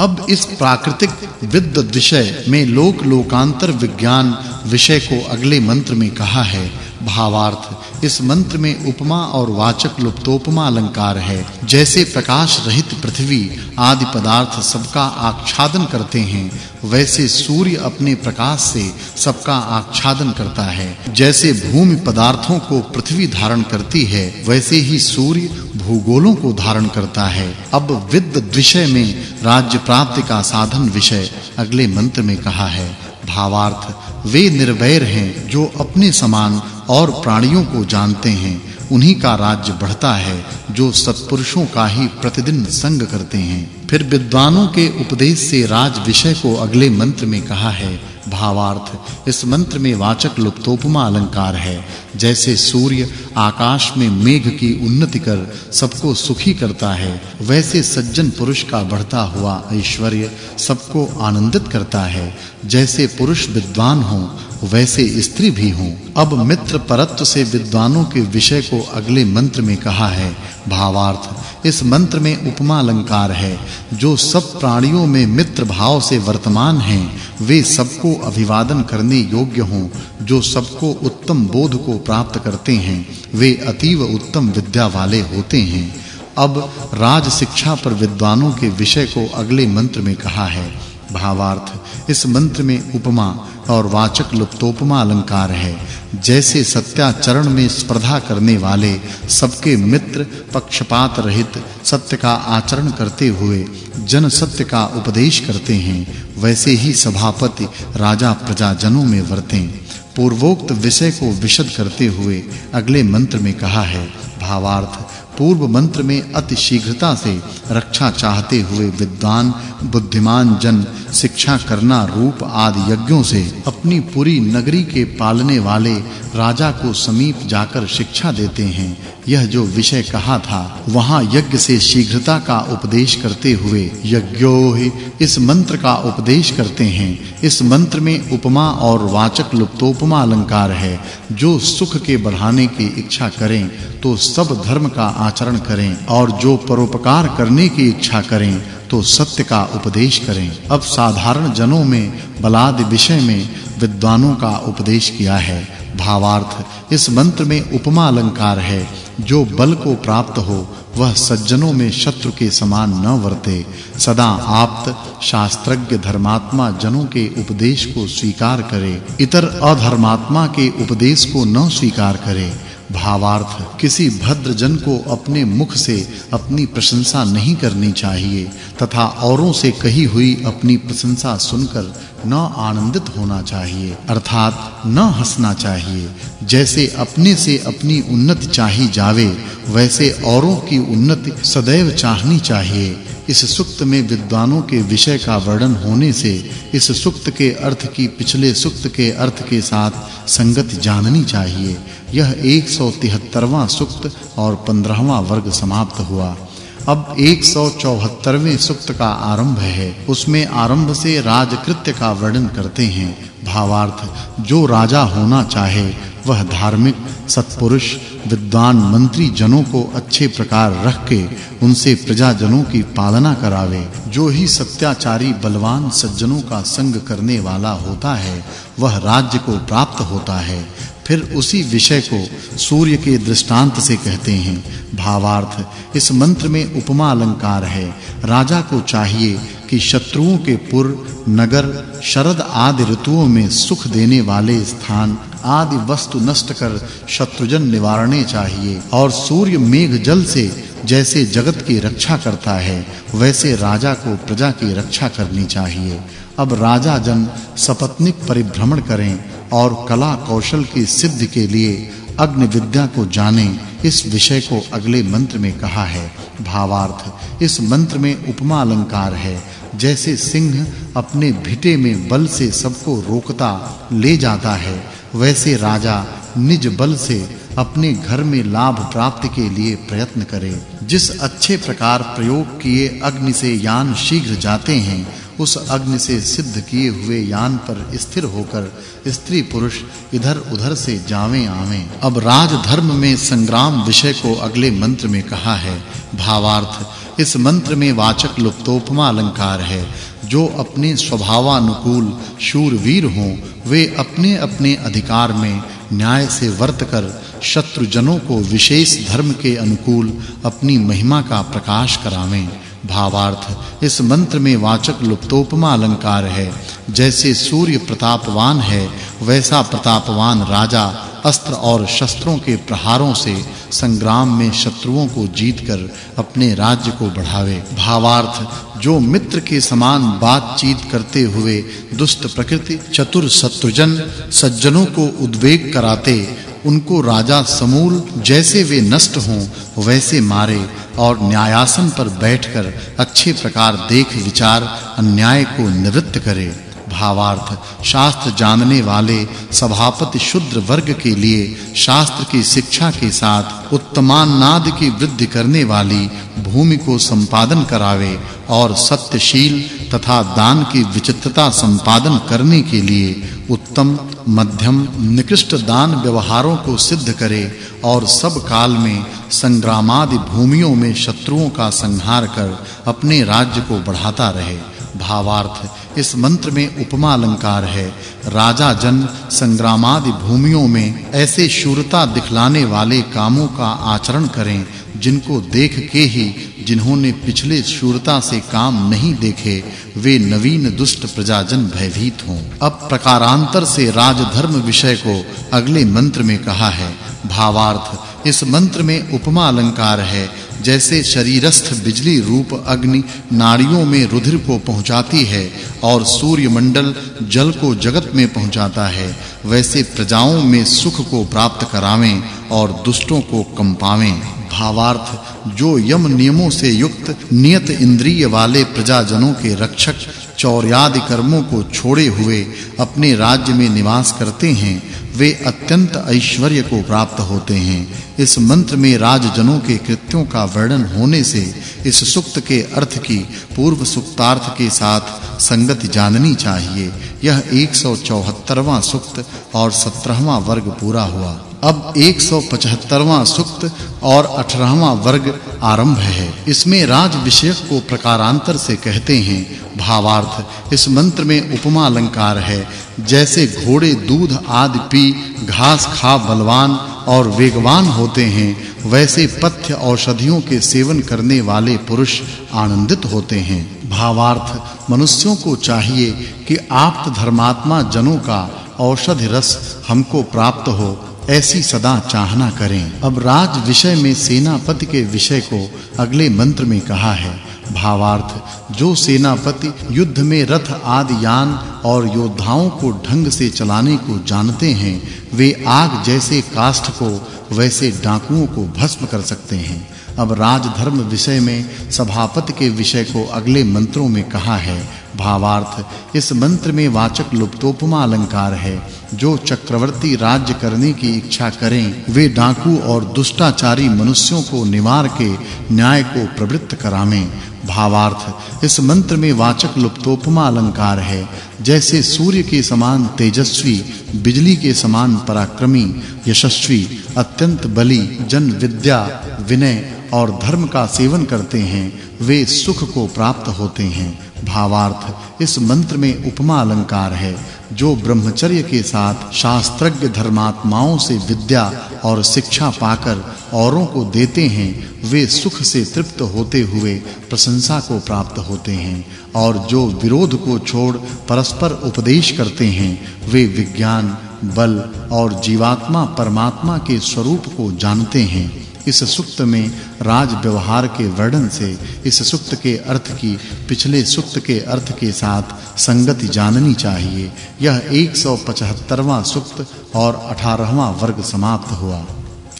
अब इस प्राकृतिक विद्वत विषय में लोक लोकांतर विज्ञान विषय को अगले मंत्र में कहा है। भावार्थ। इस मंत्र में उपमा और वाचक् लुप्तोपमा अलंकार है। जैसे प्रकाश रहित पृथ्वी, आदि पदार्थ सबका आच्छादन करते हैं, वैसे सूर्य अपने प्रकाश से सबका आच्छादन करता है। जैसे भूमि पदार्थों को पृथ्वी धारण करती है, वैसे ही सूर्य भूगोलों को धारण करता है। अब विद्ध विषय में राज्य प्राप्ति का साधन विषय अगले मंत्र में कहा है। भावार्थ वे निर्वैर हैं जो अपने समान और प्राणियों को जानते हैं। उन्हीं का राज्य बढ़ता है, जो सत्पुरुषों का ही प्रतिदिन संग करते हैं। फिर विद्वानों के उपदेश से राज विषय को अगले मंत्र में कहा है भावार्थ। इस मंत्र में वाचक् लुप्तोपमा अलंकार है। जैसे सूर्य आकाश में मेघ की उन्नति कर सबको सुखी करता है, वैसे सज्जन पुरुष का बढ़ता हुआ ऐश्वर्य सबको आनंदित करता है। जैसे पुरुष विद्वान हो वैसे स्त्री भी हों। अब मित्र परत्व से विद्वानों के विषय को अगले मंत्र में कहा है। भावार्थ, इस मंत्र में उपमा अलंकार है। जो सब प्राणियों में मित्र भाव से वर्तमान हैं, वे सबको अभिवादन करने योग्य हों। जो सबको उत्तम बोध को प्राप्त करते हैं, वे अतीव उत्तम विद्या वाले होते हैं। अब राज शिक्षा पर विद्वानों के विषय को अगले मंत्र में कहा है। भावार्थ। इस मंत्र में उपमा और वाचक् लुप्तोपमा अलंकार है। जैसे सत्याचरण में स्पर्धा करने वाले सबके मित्र पक्षपात रहित सत्य का आचरण करते हुए, जन सत्य का उपदेश करते हैं, वैसे ही सभापति राजा प्रजाजनों में वर्तें। पूर्वोक्त विषय को विशद करते हुए अगले मंत्र में कहा है, भावार्थ पूर्व मंत्र में अति शीघ्रता से रक्षा चाहते हुए विद्वान, बुद्धिमान जन, शिक्षा करना रूप आदि यज्ञों से अपनी पूरी नगरी के पालने वाले राजा को समीप जाकर शिक्षा देते हैं। यह जो विषय कहा था, वहाँ यज्ञ से शीघ्रता का उपदेश करते हुए यज्ञो ही इस मंत्र का उपदेश करते हैं। इस मंत्र में उपमा और वाचक् लुप्तोपमा अलंकार है। जो सुख के बढ़ाने की इच्छा करें तो सब धर्म का आचरण करें और जो परोपकार करने की इच्छा करें तो सत्य का उपदेश करें। अब साधारण जनों में, बलाद विषय में विद्वानों का उपदेश किया है। भावार्थ, इस मंत्र में उपमा अलंकार है। जो बल को प्राप्त हो, वह सज्जनों में शत्रु के समान न वर्ते। सदा आप्त, शास्त्रज्ञ धर्मात्मा जनों के उपदेश को स्वीकार करे। इतर अधर्मात्मा के उपदेश को न स्वीकार करे। भावार्थ, किसी भद्र जन को अपने मुख से अपनी प्रशंसा नहीं करनी चाहिए, तथा औरों से कही हुई अपनी प्रशंसा सुनकर न आनंदित होना चाहिए, अर्थात न हंसना चाहिए। जैसे अपने से अपनी उन्नति चाही जावे, वैसे औरों की उन्नति सदैव चाहनी चाहिए। इस सुक्त में विद्वानों के विषय का वर्णन होने से इस सुक्त के अर्थ की पिछले सुक्त के अर्थ के साथ संगति जाननी चाहिए। यह 173वां सुक्त और 15वां वर्ग समाप्त हुआ। अब 174वें सुक्त का आरंभ है। उसमें आरंभ से राजकृत्य का वर्णन करते हैं। भावार्थ, जो राजा होना चाहे वह धार्मिक, सत्पुरुष, विद्वान मंत्री जनों को अच्छे प्रकार रख के उनसे प्रजाजनों की पालना करावे। जो ही सत्याचारी, बलवान सज्जनों का संग करने वाला होता है, वह राज्य को प्राप्त होता है। फिर उसी विषय को सूर्य के दृष्टांत से कहते हैं। भावार्थ, इस मंत्र में उपमा अलंकार है। राजा को चाहिए कि शत्रुओं के पुर, नगर, शरद आदि ऋतुओं में सुख देने वाले स्थान आदि वस्तु नष्ट कर शत्रुजन निवारणे चाहिए। और सूर्य मेघ जल से जैसे जगत की रक्षा करता है, वैसे राजा को प्रजा की रक्षा करनी चाहिए। अब राजा जन सपत्निक परिभ्रमण करें और कला कौशल की सिद्धि के लिए अग्नि विद्या को जानें। इस विषय को अगले मंत्र में कहा है। भावार्थ, इस मंत्र में उपमा अलंकार है। जैसे सिंह अपने भिटे में बल से सबको रोकता ले जाता है वैसे राजा निज बल से अपने घर में लाभ प्राप्त के लिए प्रयत्न करे। जिस अच्छे प्रकार प्रयोग किए अग्नि से यान शीघ्र जाते हैं, उस अग्नि से सिद्ध किए हुए यान पर स्थिर होकर स्त्री पुरुष इधर-उधर से जावें आवें अब राज धर्म में संग्राम विषय को अगले मंत्र में कहा है। भावार्थ, इस मंत्र में वाचक् लुप्तोपमा अलंकार है। जो अपने स्वभावानुकूल शूरवीर हों, वे अपने-अपने अधिकार में न्याय से वर्त कर शत्रुजनों को विशेष धर्म के अनुकूल अपनी महिमा का प्रकाश करावें। भावार्थ, इस मंत्र में वाचक् लुप्तोपमा अलंकार है। जैसे सूर्य प्रतापवान है, वैसा प्रतापवान राजा अस्त्र और शस्त्रों के प्रहारों से संग्राम में शत्रुओं को जीतकर अपने राज्य को बढ़ावे। भावार्थ, जो मित्र के समान बातचीत करते हुए दुष्ट प्रकृति, चतुर शत्रुजन, सज्जनों को उद्वेग कराते, उनको राजा समूल जैसे वे नष्ट हों, वैसे मारे और न्यायासन पर बैठकर अच्छे प्रकार देख विचार अन्याय को निवृत्त करे। भावार्थ, शास्त्र जानने वाले सभापति शुद्र वर्ग के लिए शास्त्र की शिक्षा के साथ उत्तमानाद की वृद्धि करने वाली भूमि को संपादन करावे और सत्यशील तथा दान की विचित्रता संपादन करने के लिए उत्तम, मध्यम, निकृष्ट दान व्यवहारों को सिद्ध करे और सब काल में संग्रामादि भूमियों में शत्रुओं का संहार कर अपने राज्य को बढ़ाता रहे। भावार्थ। इस मंत्र में उपमा अलंकार है। राजा जन संग्रामादि भूमियों में ऐसे शूरता दिखलाने वाले कामों का आचरण करें, जिनको देख के ही जिन्होंने पिछले शूरता से काम नहीं देखे, वे नवीन दुष्ट प्रजाजन भयभीत हों। अब प्रकारांतर से राजधर्म विषय को अगले मंत्र में कहा है। भावार्थ, इस मंत्र में उपमा अलंकार है। जैसे शरीरस्थ बिजली रूप अग्नि नाड़ियों में रुधिर को पहुंचाती है और सूर्य मंडल जल को जगत में पहुंचाता है, वैसे प्रजाओं में सुख को प्राप्त करावें और दुष्टों को कंपावें। भावार्थ, जो यम नियमों से युक्त नियत इंद्रिय वाले प्रजाजनों के रक्षक चौर्यादि कर्मों को छोड़े हुए अपने राज्य में निवास करते हैं, वे अत्यंत ऐश्वर्य को प्राप्त होते हैं। इस मंत्र में राजजनों के कृत्यों का वर्णन होने से इस सुक्त के अर्थ की पूर्व सुक्तार्थ के साथ संगति जाननी चाहिए। यह 174वां सुक्त और 17वां वर्ग पूरा हुआ। अब 175वां सुक्त और 18वां वर्ग आरंभ है। इसमें राज विषयक को प्रकारांतर से कहते हैं, भावार्थ, इस मंत्र में उपमा अलंकार है, जैसे घोड़े दूध आदि पी, घास खा बलवान और वेगवान होते हैं, वैसे पथ्य औषधियों के सेवन करने वाले पुरुष आनंदित होते हैं। भावार्थ, मनुष्यों को चाहिए कि आप्त धर्मात्मा जनों का औषधि रस हमको प्राप्त हो ऐसी सदा चाहना करें। अब राज विषय में सेनापति के विषय को अगले मंत्र में कहा है। भावार्थ, जो सेनापति युद्ध में रथ आदि यान और योद्धाओं को ढंग से चलाने को जानते हैं, वे आग जैसे काष्ठ को, वैसे डाकुओं को भस्म कर सकते हैं। अब राजधर्म विषय में सभापति के विषय को अगले मंत्रों में कहा है। भावार्थ। इस मंत्र में वाचक् लुप्तोपमा अलंकार है, जो चक्रवर्ती राज्य करने की इच्छा करें, वे डाकू और दुष्टाचारी मनुष्यों को निवार के न्याय को प्रवृत्त करावें। भावार्थ, इस मंत्र में वाचक् लुप्तोपमा अलंकार है, जैसे सूर्य के समान तेजस्वी, बिजली के समान पराक्रमी, यशस्वी, अत्यंत बली, जन विद्या, विनय और धर्म का सेवन करते हैं, वे सुख को प्राप्त होते हैं। भावार्थ, इस मंत्र में उपमा अलंकार है, जो ब्रह्मचर्य के साथ शास्त्रज्ञ धर्मात्माओं से विद्या और शिक्षा पाकर औरों को देते हैं, वे सुख से तृप्त होते हुए प्रशंसा को प्राप्त होते हैं, और जो विरोध को छोड़ परस्पर उपदेश करते हैं, वे विज्ञान, बल और जीवात्मा परमात्मा के स्वरूप को जानते हैं। इस सुक्त में राज व्यवहार के वर्णन से, इस सुक्त के अर्थ की, पिछले सुक्त के अर्थ के साथ संगति जाननी चाहिए। यह 175वां सुक्त और 18वां वर्ग समाप्त हुआ।